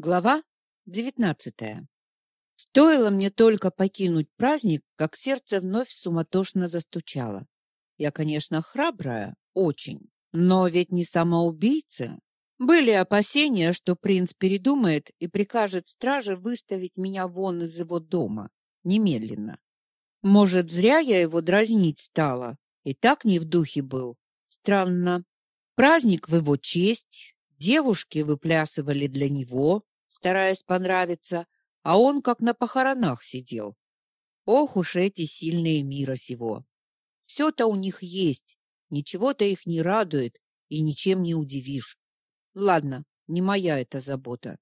Глава девятнадцатая. Стоило мне только покинуть праздник, как сердце вновь суматошно застучало. Я, конечно, храбрая, очень, но ведь не самоубийца. Были опасения, что принц передумает и прикажет страже выставить меня вон из его дома немедленно. Может, зря я его дразнить стала, и так не в духе был. Странно. Праздник в его честь, девушки выплясывали для него, стараясь понравиться, а он как на похоронах сидел. Ох уж эти сильные мира сего. Все-то у них есть, ничего-то их не радует и ничем не удивишь. Ладно, не моя эта забота.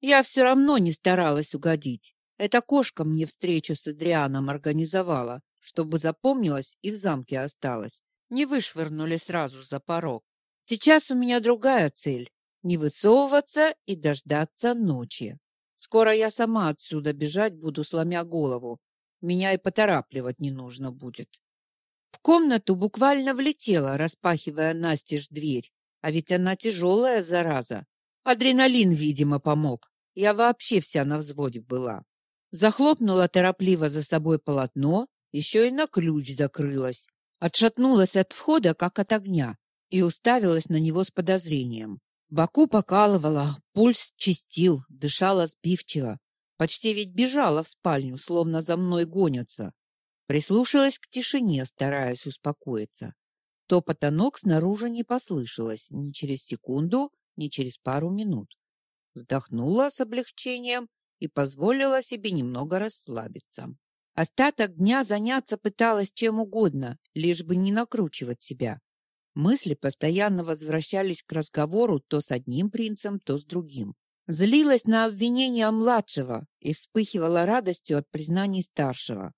Я все равно не старалась угодить. Эта кошка мне встречу с Адрианом организовала, чтобы запомнилась и в замке осталась. Не вышвырнули сразу за порог. Сейчас у меня другая цель не высовываться и дождаться ночи. Скоро я сама отсюда бежать буду, сломя голову. Меня и поторапливать не нужно будет. В комнату буквально влетела, распахивая настежь дверь. А ведь она тяжелая, зараза. Адреналин, видимо, помог. Я вообще вся на взводе была. Захлопнула торопливо за собой полотно, еще и на ключ закрылась. Отшатнулась от входа, как от огня, и уставилась на него с подозрением. Боку покалывало, пульс чистил, дышала сбивчиво. Почти ведь бежала в спальню, словно за мной гонятся. Прислушалась к тишине, стараясь успокоиться. Топота ног снаружи не послышалось ни через секунду, ни через пару минут. Вздохнула с облегчением и позволила себе немного расслабиться. Остаток дня заняться пыталась чем угодно, лишь бы не накручивать себя. Мысли постоянно возвращались к разговору то с одним принцем, то с другим. Злилась на обвинения младшего и вспыхивала радостью от признаний старшего.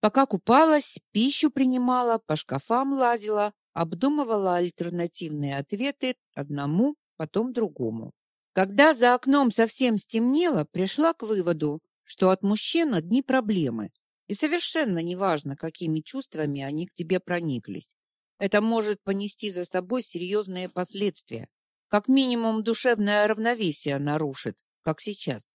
Пока купалась, пищу принимала, по шкафам лазила, обдумывала альтернативные ответы одному, потом другому. Когда за окном совсем стемнело, пришла к выводу, что от мужчин одни проблемы, и совершенно неважно, какими чувствами они к тебе прониклись. Это может понести за собой серьезные последствия. Как минимум душевное равновесие нарушит, как сейчас.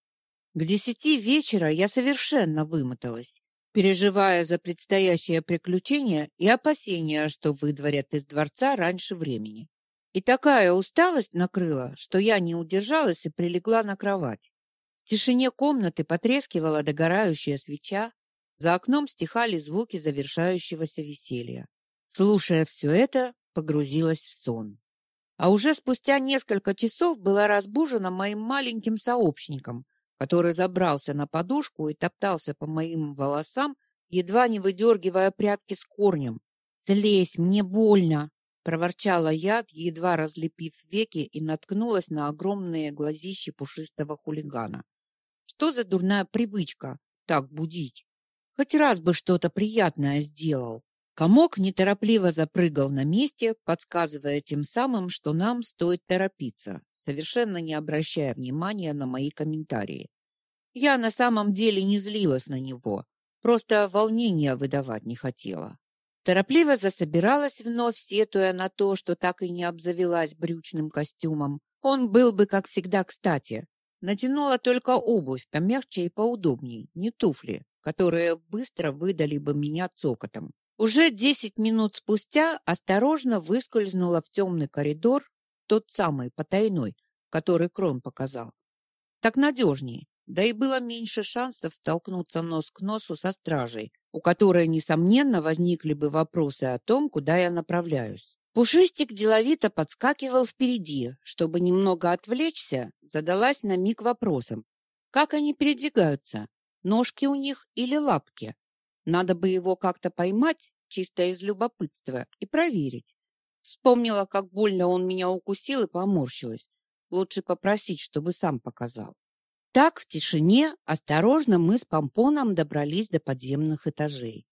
К десяти вечера я совершенно вымоталась, переживая за предстоящее приключение и опасения, что выдворят из дворца раньше времени. И такая усталость накрыла, что я не удержалась и прилегла на кровать. В тишине комнаты потрескивала догорающая свеча, за окном стихали звуки завершающегося веселья. Слушая все это, погрузилась в сон. А уже спустя несколько часов была разбужена моим маленьким сообщником, который забрался на подушку и топтался по моим волосам, едва не выдергивая прядки с корнем. «Слезь, мне больно!» — проворчала я, едва разлепив веки и наткнулась на огромные глазищи пушистого хулигана. «Что за дурная привычка так будить? Хоть раз бы что-то приятное сделал!» Комок неторопливо запрыгал на месте, подсказывая тем самым, что нам стоит торопиться, совершенно не обращая внимания на мои комментарии. Я на самом деле не злилась на него, просто волнения выдавать не хотела. Торопливо засобиралась вновь, сетуя на то, что так и не обзавелась брючным костюмом. Он был бы, как всегда, кстати. Натянула только обувь, помягче и поудобней, не туфли, которые быстро выдали бы меня цокотом. Уже десять минут спустя осторожно выскользнула в темный коридор, тот самый потайной, который Крон показал. Так надежнее, да и было меньше шансов столкнуться нос к носу со стражей, у которой, несомненно, возникли бы вопросы о том, куда я направляюсь. Пушистик деловито подскакивал впереди, чтобы немного отвлечься, задалась на миг вопросом. Как они передвигаются? Ножки у них или лапки? Надо бы его как-то поймать чисто из любопытства и проверить. Вспомнила, как больно он меня укусил и поморщилась. Лучше попросить, чтобы сам показал. Так в тишине осторожно мы с помпоном добрались до подземных этажей.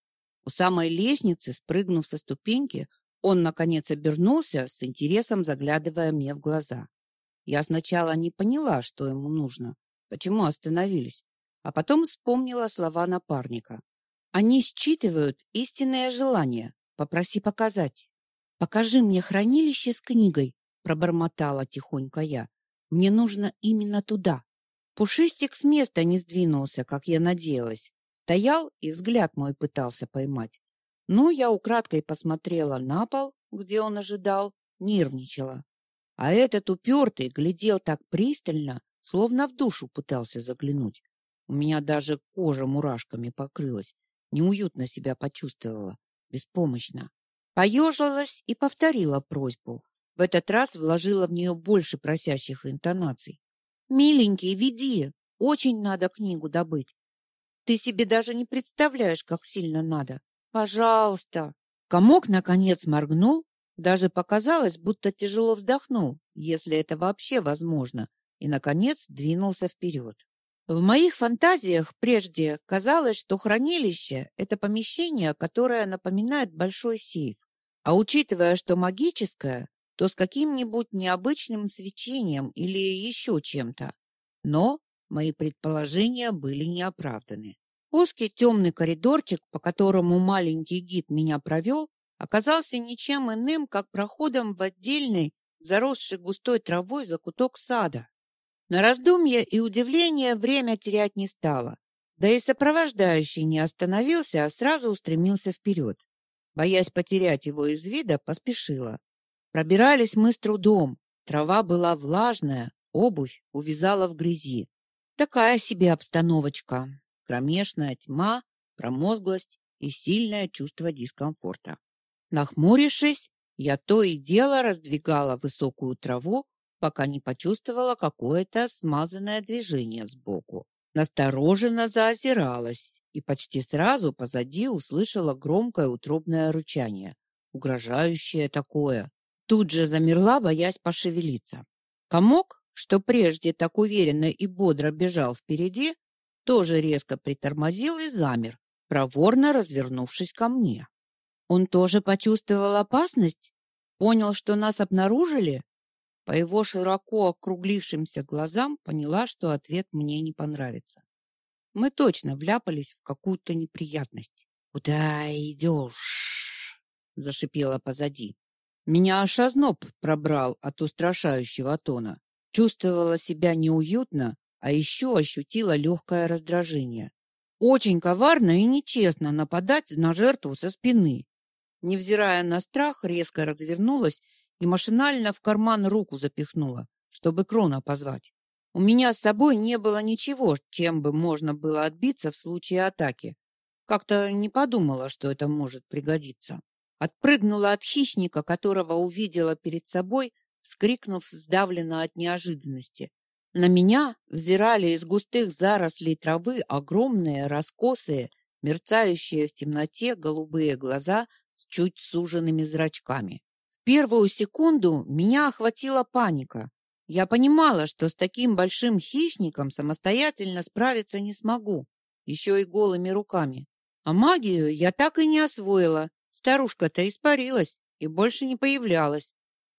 У самой лестницы, спрыгнув со ступеньки, он наконец обернулся, с интересом заглядывая мне в глаза. Я сначала не поняла, что ему нужно, почему остановились, а потом вспомнила слова напарника. Они считывают истинное желание. Попроси показать. Покажи мне хранилище с книгой, пробормотала тихонько я. Мне нужно именно туда. Пушистик с места не сдвинулся, как я надеялась. Стоял и взгляд мой пытался поймать. Ну, я украдкой посмотрела на пол, где он ожидал, нервничала. А этот упертый глядел так пристально, словно в душу пытался заглянуть. У меня даже кожа мурашками покрылась. Неуютно себя почувствовала, беспомощно. Поежилась и повторила просьбу. В этот раз вложила в нее больше просящих интонаций. «Миленький, веди! Очень надо книгу добыть. Ты себе даже не представляешь, как сильно надо. Пожалуйста!» Комок, наконец, моргнул. Даже показалось, будто тяжело вздохнул, если это вообще возможно, и, наконец, двинулся вперед. В моих фантазиях прежде казалось, что хранилище – это помещение, которое напоминает большой сейф. А учитывая, что магическое, то с каким-нибудь необычным свечением или еще чем-то. Но мои предположения были неоправданы. Узкий темный коридорчик, по которому маленький гид меня провел, оказался ничем иным, как проходом в отдельный, заросший густой травой закуток сада. На раздумье и удивление время терять не стало. Да и сопровождающий не остановился, а сразу устремился вперед. Боясь потерять его из вида, поспешила. Пробирались мы с трудом. Трава была влажная, обувь увязала в грязи. Такая себе обстановочка. Кромешная тьма, промозглость и сильное чувство дискомфорта. Нахмурившись, я то и дело раздвигала высокую траву, пока не почувствовала какое-то смазанное движение сбоку. Настороженно заозиралась и почти сразу позади услышала громкое утробное рычание, угрожающее такое. Тут же замерла, боясь пошевелиться. Комок, что прежде так уверенно и бодро бежал впереди, тоже резко притормозил и замер, проворно развернувшись ко мне. Он тоже почувствовал опасность? Понял, что нас обнаружили? По его широко округлившимся глазам поняла, что ответ мне не понравится. Мы точно вляпались в какую-то неприятность. «Куда идешь?» — зашипела позади. Меня аж озноб пробрал от устрашающего тона. Чувствовала себя неуютно, а еще ощутила легкое раздражение. Очень коварно и нечестно нападать на жертву со спины. Невзирая на страх, резко развернулась и машинально в карман руку запихнула, чтобы Крона позвать. У меня с собой не было ничего, чем бы можно было отбиться в случае атаки. Как-то не подумала, что это может пригодиться. Отпрыгнула от хищника, которого увидела перед собой, вскрикнув сдавленно от неожиданности. На меня взирали из густых зарослей травы огромные, раскосые, мерцающие в темноте голубые глаза с чуть суженными зрачками первую секунду меня охватила паника. Я понимала, что с таким большим хищником самостоятельно справиться не смогу, еще и голыми руками. А магию я так и не освоила. Старушка-то испарилась и больше не появлялась.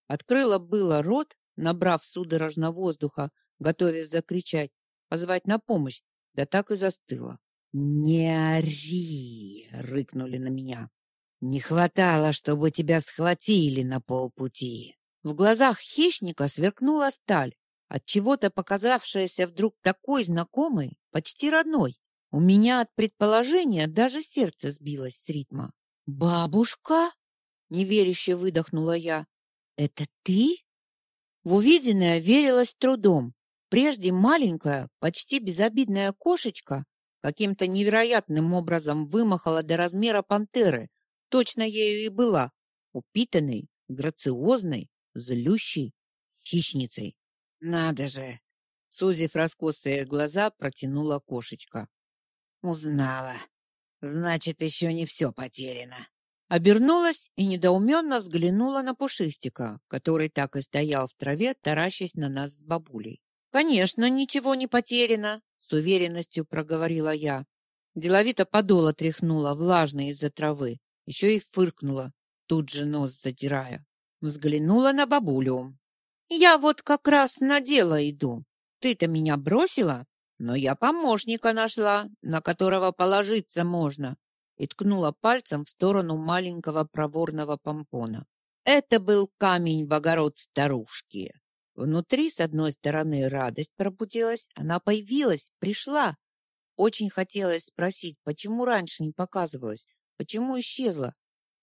Открыла было рот, набрав судорожно воздуха, готовясь закричать, позвать на помощь, да так и застыла. «Не ори!» — рыкнули на меня. Не хватало, чтобы тебя схватили на полпути. В глазах хищника сверкнула сталь, от чего-то показавшаяся вдруг такой знакомой, почти родной. У меня от предположения даже сердце сбилось с ритма. Бабушка? неверяще выдохнула я. Это ты? В увиденное верилось трудом. Прежде маленькая, почти безобидная кошечка каким-то невероятным образом вымахала до размера пантеры, точно ею и была, упитанной, грациозной, злющей хищницей. Надо же, сузив раскосые глаза, протянула кошечка. Узнала. Значит, еще не все потеряно. Обернулась и недоуменно взглянула на Пушистика, который так и стоял в траве, таращась на нас с бабулей. «Конечно, ничего не потеряно», — с уверенностью проговорила я. Деловито подола тряхнула, влажной из-за травы еще и фыркнула, тут же нос задирая. Взглянула на бабулю. «Я вот как раз на дело иду. Ты-то меня бросила, но я помощника нашла, на которого положиться можно» и ткнула пальцем в сторону маленького проворного помпона. Это был камень в огород старушки. Внутри, с одной стороны, радость пробудилась, она появилась, пришла. Очень хотелось спросить, почему раньше не показывалась, почему исчезла.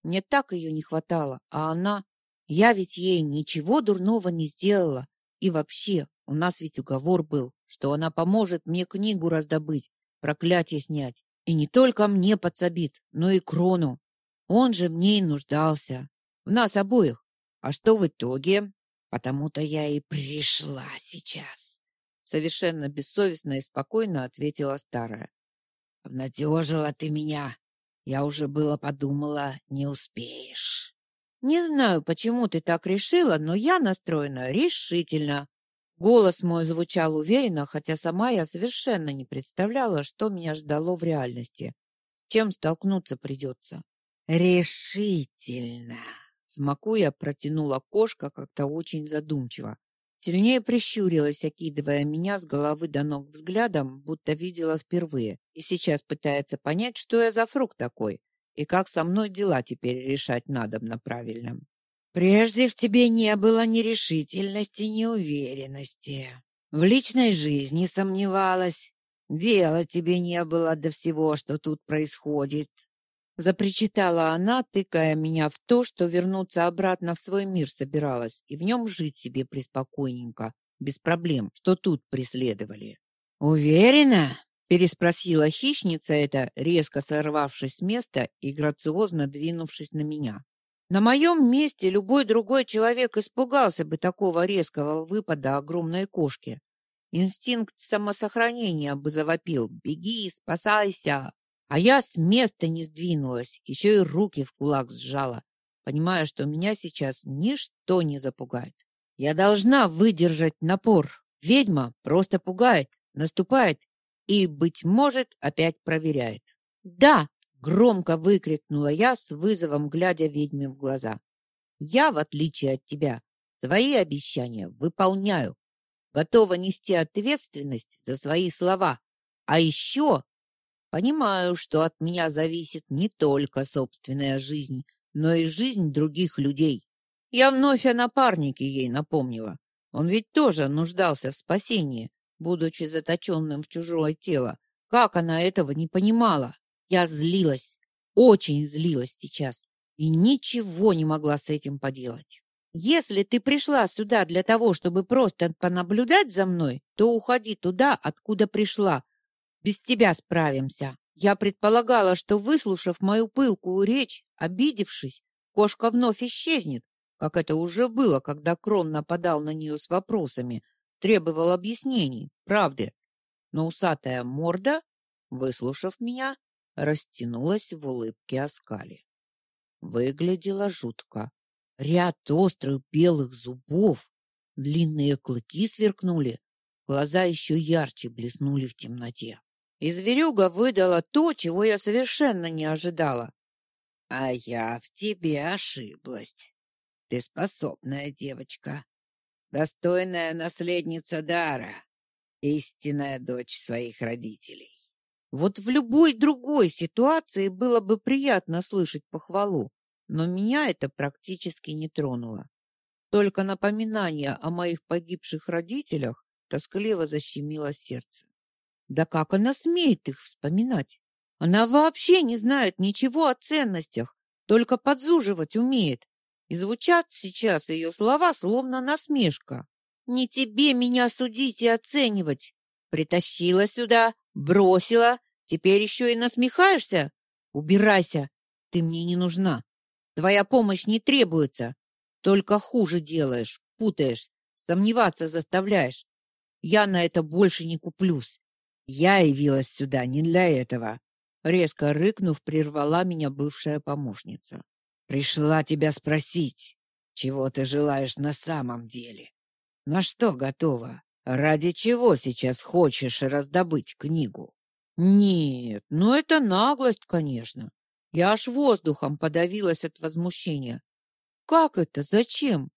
Мне так ее не хватало, а она... Я ведь ей ничего дурного не сделала. И вообще, у нас ведь уговор был, что она поможет мне книгу раздобыть, проклятие снять. И не только мне подсобит, но и Крону. Он же мне и нуждался. В нас обоих. А что в итоге? Потому-то я и пришла сейчас. Совершенно бессовестно и спокойно ответила старая. Обнадежила ты меня. Я уже было подумала, не успеешь. Не знаю, почему ты так решила, но я настроена решительно. Голос мой звучал уверенно, хотя сама я совершенно не представляла, что меня ждало в реальности, с чем столкнуться придется. Решительно. Смакуя, протянула кошка как-то очень задумчиво. Сильнее прищурилась, окидывая меня с головы до ног взглядом, будто видела впервые, и сейчас пытается понять, что я за фрукт такой, и как со мной дела теперь решать надо на правильном. Прежде в тебе не было ни решительности, ни уверенности. В личной жизни сомневалась. Дела тебе не было до всего, что тут происходит запричитала она, тыкая меня в то, что вернуться обратно в свой мир собиралась и в нем жить себе преспокойненько, без проблем, что тут преследовали. Уверена? Переспросила хищница эта, резко сорвавшись с места и грациозно двинувшись на меня. На моем месте любой другой человек испугался бы такого резкого выпада огромной кошки. Инстинкт самосохранения бы завопил: "Беги, спасайся!" А я с места не сдвинулась, еще и руки в кулак сжала, понимая, что меня сейчас ничто не запугает. Я должна выдержать напор. Ведьма просто пугает, наступает и, быть может, опять проверяет. «Да!» — громко выкрикнула я с вызовом, глядя ведьме в глаза. «Я, в отличие от тебя, свои обещания выполняю, готова нести ответственность за свои слова. А еще Понимаю, что от меня зависит не только собственная жизнь, но и жизнь других людей. Я вновь о напарнике ей напомнила. Он ведь тоже нуждался в спасении, будучи заточенным в чужое тело. Как она этого не понимала? Я злилась, очень злилась сейчас и ничего не могла с этим поделать. Если ты пришла сюда для того, чтобы просто понаблюдать за мной, то уходи туда, откуда пришла, без тебя справимся. Я предполагала, что, выслушав мою пылкую речь, обидевшись, кошка вновь исчезнет, как это уже было, когда Крон нападал на нее с вопросами, требовал объяснений, правды. Но усатая морда, выслушав меня, растянулась в улыбке оскали. Выглядела жутко. Ряд острых белых зубов, длинные клыки сверкнули, глаза еще ярче блеснули в темноте. И зверюга выдала то, чего я совершенно не ожидала. А я в тебе ошиблась. Ты способная девочка, достойная наследница дара, истинная дочь своих родителей. Вот в любой другой ситуации было бы приятно слышать похвалу, но меня это практически не тронуло. Только напоминание о моих погибших родителях тоскливо защемило сердце. Да как она смеет их вспоминать? Она вообще не знает ничего о ценностях, только подзуживать умеет. И звучат сейчас ее слова словно насмешка. Не тебе меня судить и оценивать. Притащила сюда, бросила, теперь еще и насмехаешься? Убирайся, ты мне не нужна. Твоя помощь не требуется. Только хуже делаешь, путаешь, сомневаться заставляешь. Я на это больше не куплюсь. Я явилась сюда не для этого, резко рыкнув, прервала меня бывшая помощница. Пришла тебя спросить, чего ты желаешь на самом деле? На что готова? Ради чего сейчас хочешь раздобыть книгу? Нет, ну это наглость, конечно. Я аж воздухом подавилась от возмущения. Как это? Зачем?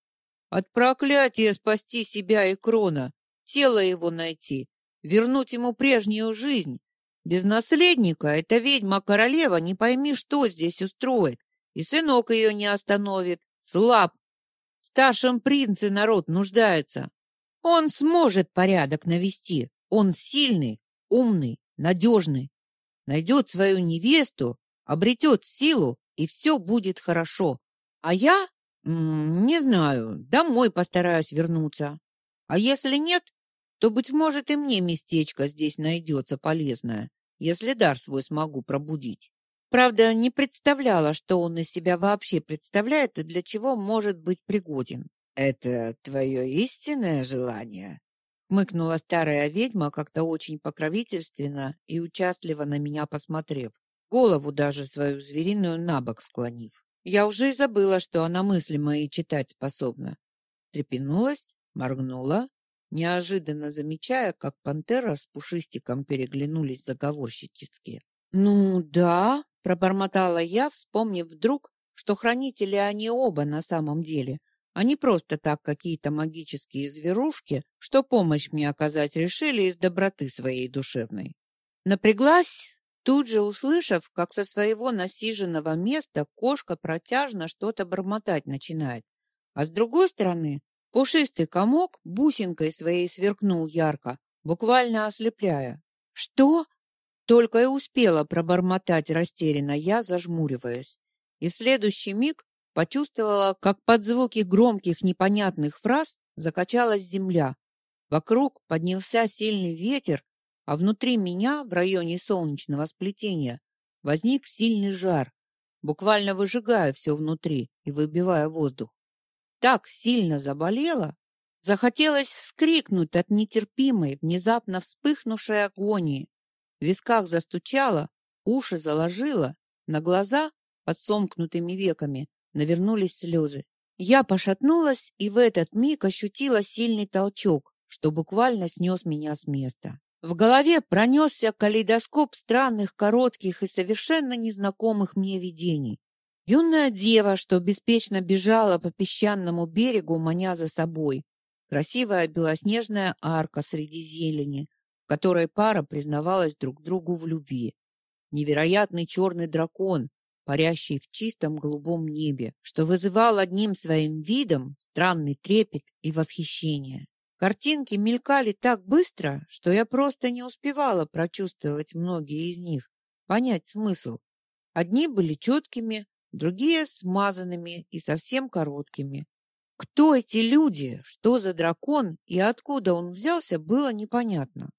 От проклятия спасти себя и Крона, тело его найти вернуть ему прежнюю жизнь. Без наследника эта ведьма-королева не пойми, что здесь устроит, и сынок ее не остановит. Слаб. В старшем принце народ нуждается. Он сможет порядок навести. Он сильный, умный, надежный. Найдет свою невесту, обретет силу, и все будет хорошо. А я, не знаю, домой постараюсь вернуться. А если нет, то, быть может, и мне местечко здесь найдется полезное, если дар свой смогу пробудить. Правда, не представляла, что он из себя вообще представляет и для чего может быть пригоден. «Это твое истинное желание?» Мыкнула старая ведьма, как-то очень покровительственно и участливо на меня посмотрев, голову даже свою звериную набок склонив. Я уже и забыла, что она мысли мои читать способна. Стрепенулась, моргнула, неожиданно замечая, как пантера с пушистиком переглянулись заговорщически. «Ну да», — пробормотала я, вспомнив вдруг, что хранители они оба на самом деле — а не просто так какие-то магические зверушки, что помощь мне оказать решили из доброты своей душевной. Напряглась, тут же услышав, как со своего насиженного места кошка протяжно что-то бормотать начинает. А с другой стороны, пушистый комок бусинкой своей сверкнул ярко, буквально ослепляя. «Что?» Только и успела пробормотать растерянно я, зажмуриваясь. И в следующий миг Почувствовала, как под звуки громких непонятных фраз закачалась земля. Вокруг поднялся сильный ветер, а внутри меня, в районе солнечного сплетения, возник сильный жар, буквально выжигая все внутри и выбивая воздух. Так сильно заболела, захотелось вскрикнуть от нетерпимой, внезапно вспыхнувшей агонии. В висках застучало, уши заложило, на глаза под сомкнутыми веками навернулись слезы. Я пошатнулась и в этот миг ощутила сильный толчок, что буквально снес меня с места. В голове пронесся калейдоскоп странных, коротких и совершенно незнакомых мне видений. Юная дева, что беспечно бежала по песчаному берегу, маня за собой. Красивая белоснежная арка среди зелени, в которой пара признавалась друг другу в любви. Невероятный черный дракон, парящий в чистом голубом небе, что вызывал одним своим видом странный трепет и восхищение. Картинки мелькали так быстро, что я просто не успевала прочувствовать многие из них, понять смысл. Одни были четкими, другие смазанными и совсем короткими. Кто эти люди, что за дракон и откуда он взялся, было непонятно.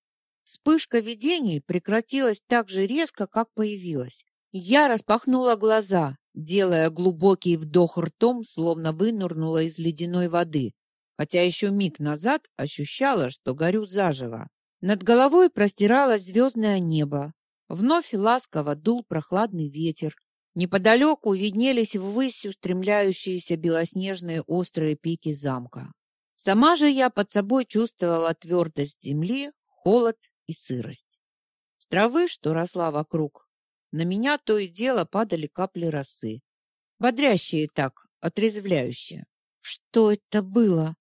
Вспышка видений прекратилась так же резко, как появилась. Я распахнула глаза, делая глубокий вдох ртом, словно вынырнула из ледяной воды, хотя еще миг назад ощущала, что горю заживо. Над головой простиралось звездное небо. Вновь ласково дул прохладный ветер. Неподалеку виднелись ввысь устремляющиеся белоснежные острые пики замка. Сама же я под собой чувствовала твердость земли, холод и сырость. С травы, что росла вокруг, на меня то и дело падали капли росы. Бодрящие так, отрезвляющие. Что это было?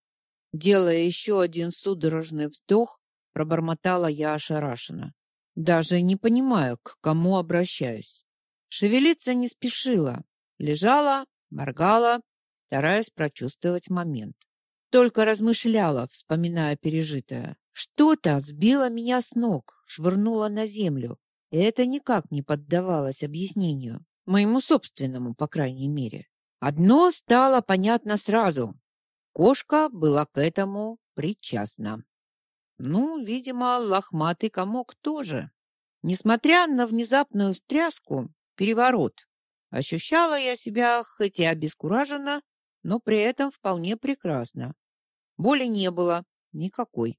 Делая еще один судорожный вздох, пробормотала я ошарашенно. Даже не понимаю, к кому обращаюсь. Шевелиться не спешила. Лежала, моргала, стараясь прочувствовать момент. Только размышляла, вспоминая пережитое. Что-то сбило меня с ног, швырнуло на землю, это никак не поддавалось объяснению, моему собственному, по крайней мере. Одно стало понятно сразу. Кошка была к этому причастна. Ну, видимо, лохматый комок тоже. Несмотря на внезапную встряску, переворот, ощущала я себя хоть и обескураженно, но при этом вполне прекрасно. Боли не было никакой.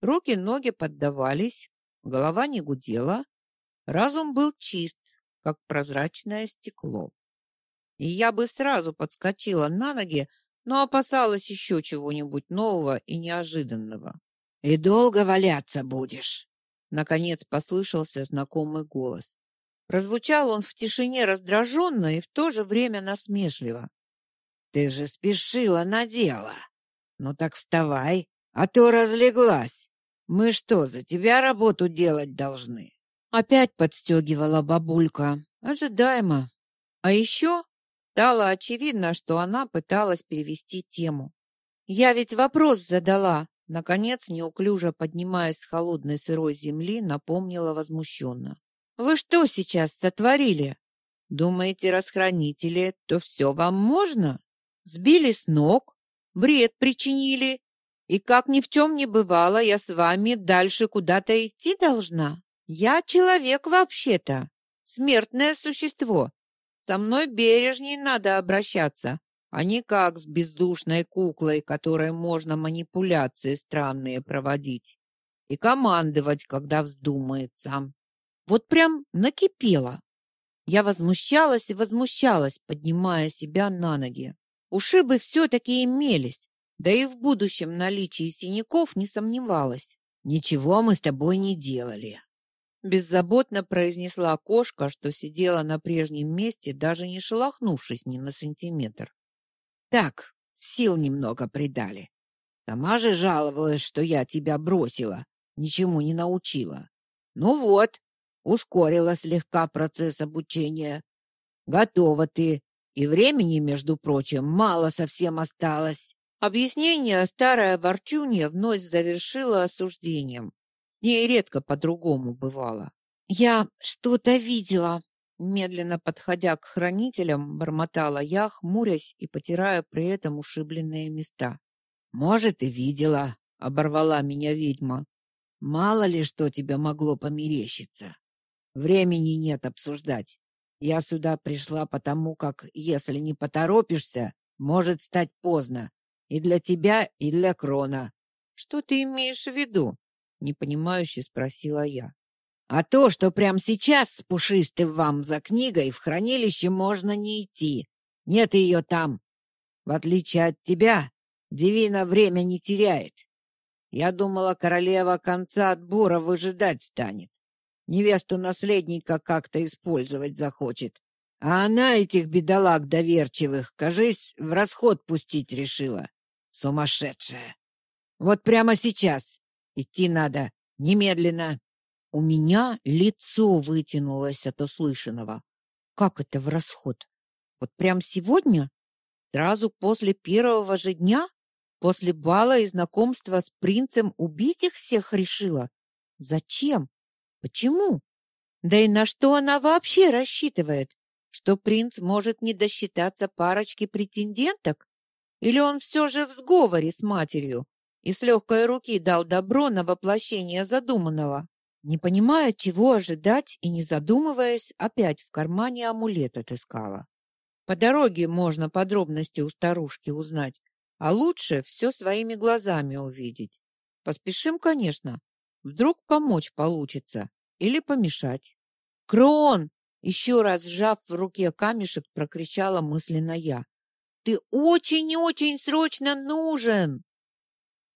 Руки, ноги поддавались, голова не гудела, Разум был чист, как прозрачное стекло. И я бы сразу подскочила на ноги, но опасалась еще чего-нибудь нового и неожиданного. «И долго валяться будешь?» Наконец послышался знакомый голос. Прозвучал он в тишине раздраженно и в то же время насмешливо. «Ты же спешила на дело. Ну так вставай, а то разлеглась. Мы что, за тебя работу делать должны?» Опять подстегивала бабулька. Ожидаемо. А еще стало очевидно, что она пыталась перевести тему. Я ведь вопрос задала, Наконец, неуклюже поднимаясь с холодной сырой земли, напомнила возмущенно. «Вы что сейчас сотворили? Думаете, расхранители, то все вам можно? Сбили с ног, бред причинили, и как ни в чем не бывало, я с вами дальше куда-то идти должна? Я человек вообще-то, смертное существо. Со мной бережней надо обращаться, а не как с бездушной куклой, которой можно манипуляции странные проводить и командовать, когда вздумается. Вот прям накипело. Я возмущалась и возмущалась, поднимая себя на ноги. Ушибы все-таки имелись, да и в будущем наличии синяков не сомневалась. «Ничего мы с тобой не делали», — беззаботно произнесла кошка, что сидела на прежнем месте, даже не шелохнувшись ни на сантиметр. Так, сил немного придали. Сама же жаловалась, что я тебя бросила, ничему не научила. Ну вот, ускорила слегка процесс обучения. Готова ты, и времени, между прочим, мало совсем осталось. Объяснение старая ворчунья вновь завершила осуждением. С ней редко по-другому бывало. Я что-то видела, Медленно подходя к хранителям, бормотала я, хмурясь и потирая при этом ушибленные места. «Может, и видела», — оборвала меня ведьма. «Мало ли что тебе могло померещиться. Времени нет обсуждать. Я сюда пришла потому, как, если не поторопишься, может стать поздно. И для тебя, и для Крона». «Что ты имеешь в виду?» — непонимающе спросила я. А то, что прямо сейчас с пушистым вам за книгой в хранилище можно не идти. Нет ее там. В отличие от тебя, Девина время не теряет. Я думала, королева конца отбора выжидать станет. Невесту наследника как-то использовать захочет. А она этих бедолаг доверчивых, кажись, в расход пустить решила. Сумасшедшая. Вот прямо сейчас. Идти надо. Немедленно. У меня лицо вытянулось от услышанного. Как это в расход? Вот прям сегодня? Сразу после первого же дня? После бала и знакомства с принцем убить их всех решила? Зачем? Почему? Да и на что она вообще рассчитывает? Что принц может не досчитаться парочки претенденток? Или он все же в сговоре с матерью и с легкой руки дал добро на воплощение задуманного? Не понимая, чего ожидать и не задумываясь, опять в кармане амулет отыскала. По дороге можно подробности у старушки узнать, а лучше все своими глазами увидеть. Поспешим, конечно. Вдруг помочь получится или помешать. Крон, еще раз сжав в руке камешек, прокричала мысленно я. Ты очень-очень срочно нужен.